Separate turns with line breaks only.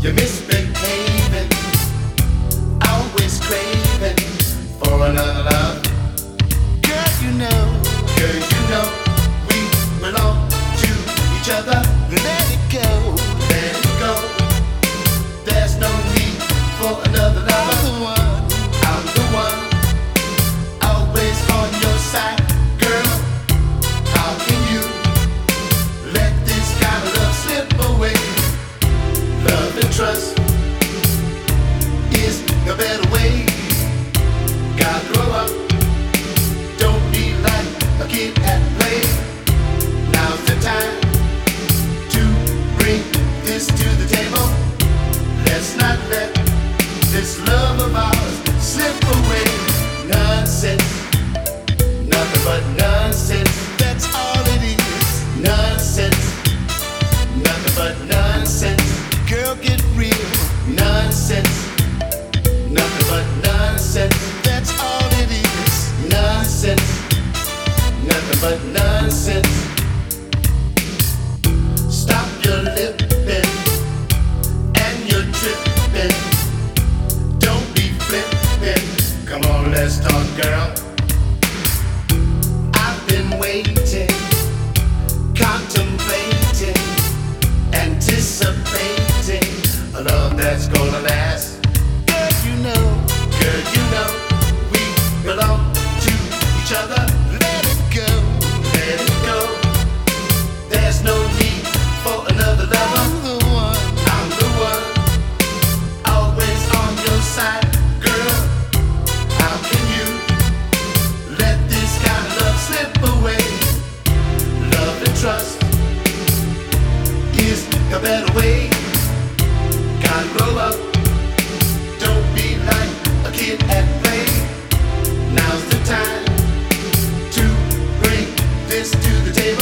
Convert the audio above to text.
You miss nonsense. Stop your and your. Don't be. Come on, let's talk, girl. table.